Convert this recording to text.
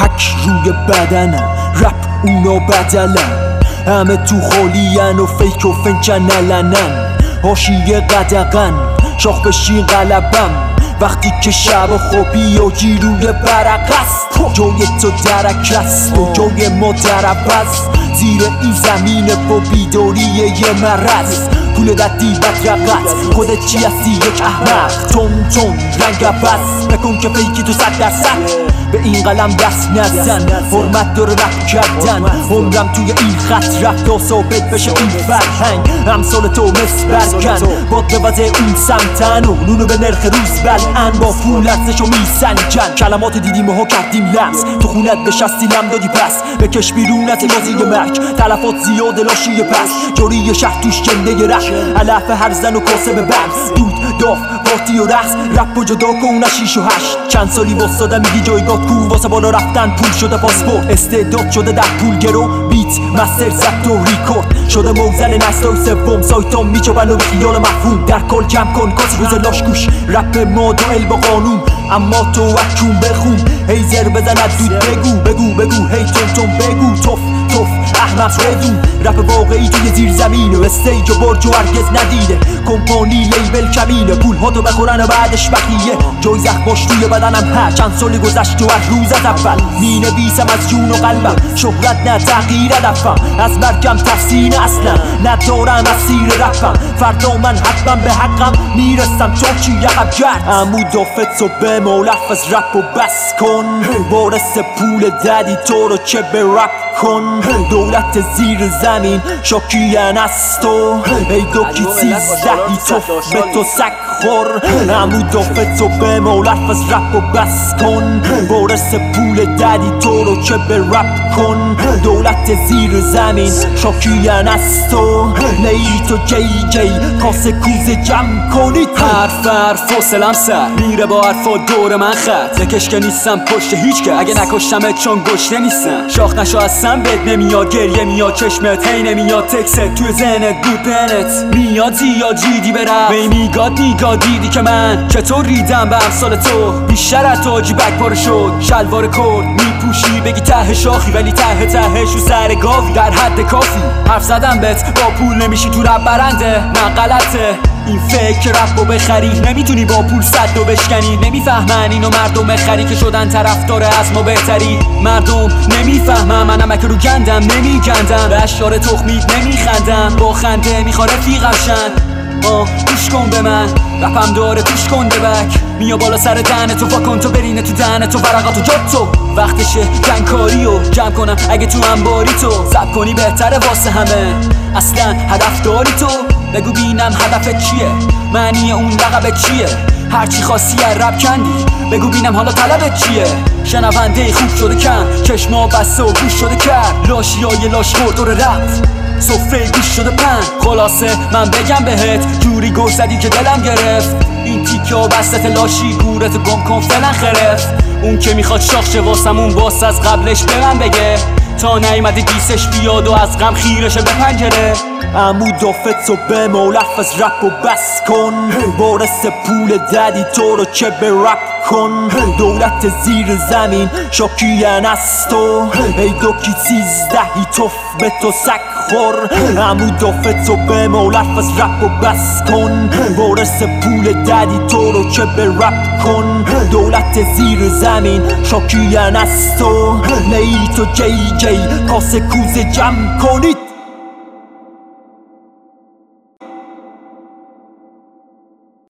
حک روی بدنم رپ اونا بدلن همه تو خالیان و فیک و فنچن علنن هاشی قدقن شاخ بشین قلبم. وقتی که شب خوبی و جیروی برق است. جای تو درک است و جای ما درب زیر این زمین با بیداری یه مرز پول ددی بدرقت خودت چی هستی؟ یک احمق. تون تون رنگ بس. نکن که فیکی تو صد درصد. به این قلم دست نزن. حرمت داره رفت کردن. عمرم توی این خط رفت تا ثابت بشه این فرهنگ. امثال تو مثل برکن با به اون سمتن. و نونو به نرخ روز بلعن. با پول ارزشو میسنجن. کلمات دیدیم و کردیم لمس. تو خونت بشستی لم دادی پس. بکش بیرون از بازی مرگ. تلفات زیاد لاشی پس. جوری شهر توش جنده رخ علف هر زن و کاسه به دود داف پارتی و رقص رپ و جدا کن شیش و هشت چند سالی واسطه میگی جایگاه کو واسه بالا رفتن پول شده پاسپورت استعداد شده در پول گرو بیت مستر ضبط و ریکورد شده موزل نسل سوم سایتام میچوبن و به خیال مفهوم در کل جمع کن کاسی روز لاش گوش رپ ما ال با قانون اما تو اکون بخون هیزر بزند دود بگو بگو بگو هی تون تون بگو توف احمق بدون رپ واقعی توی زیر زمین و استیج و برج و هرگز ندیده. کمپانی لیبل کمینه. پول ها تو بخورن و بعدش بقیه. جای زخماش توی بدنم هر چند سالی گذشت و هر روز از اول می نویسم از جون و قلبم. شهرت نه تغییر دفم از مرگم تفسین اصلا ندارم سیر رفم فردا من حتما به حقم می‌رسم. چون چی یقب کرد امو دافت و به مولف از رپ و بس کن. بارس پول ددی تو رو چه به رپ کن. دولت زیر زمین شاکیان است تو ای دو کی سیزدهی تو به تو سک خور. امو دافت و به مولف از رپ و بس کن. بارس پول ددی تو رو چه به رپ کن. دولت زیر زمین شاکیان است تو نی تو جی جی کاسه کوزه جمع کنید حرف حرف فاصلم سر. میره با حرفا دور من خط. نکش که نیستم پشت هیچ که. اگه نکشتمت چون گشته نیستم. شاخ نشو هستم بد نمیاد گریه میاد چشمت هی نمیاد تکست. توی ذهنت بود میاد زیاد جیدی برم وی میگاد میگاد دیدی که من چطور ریدم به امثال تو؟ بیشتر از تو بک پاره شد. شلوار کرد میپوشی بگی ته شاخی ولی ته تهش رو سر گاوی. در حد کافی. حرف زدم بهت با پول نمیشی تو رب برنده. نه غلطه. این فکر رپ رو بخری. نمی‌تونی با پول صد و بشکنی. نمی‌فهمن اینو مردم خری که شدن طرفدار از ما بهتری. مردم نمی‌فهمن. منم اگه رو گندم. نمیگندم. به اشار تخمید نمیخندم. با خنده می‌خواد رفیقم آه گوش کن به من. رپم داره پیش کن بک میا بالا سر دهن تو واکن تو برینه تو دهن تو. ورقاتو جات تو. وقتشه جنگکاری و جمع کنم اگه تو انباری تو. زب کنی بهتره واسه همه. اصلا هدف داری تو. بگو بینم هدفت چیه؟ معنی اون لقبت چیه؟ هرچی خواستی رب کندی. بگو بینم حالا طلبت چیه؟ شنونده خوب شده کم. چشما بسته و گوش شده کرد لاشی های لاش دور رپ صفره گوش شده پن خلاصه من بگم بهت. جوری گوش زدی که دلم گرفت. این تیکه و بستت لاشی گورت گم کن فعلا خرف. اون که می‌خواد شاخ شه واسمون باست از قبلش به من بگه. تا نیومده دیسش بیاد و از غم خیرشه به پنجره. عمو دافت و به مولف از رپ و بس کن. بارس پول ددی تو رو چه به رپ کن. دولت زیر زمین شاکیان است تو ای دو کی سیزدهی توف به تو سک خور. عمو دافت و به مولف از رپ و بس کن. بارس پول ددی تو رو چه به رپ کن. دولت زیر زمین شاکیان است تو تو جی جی کاسه کوزه جمع کنید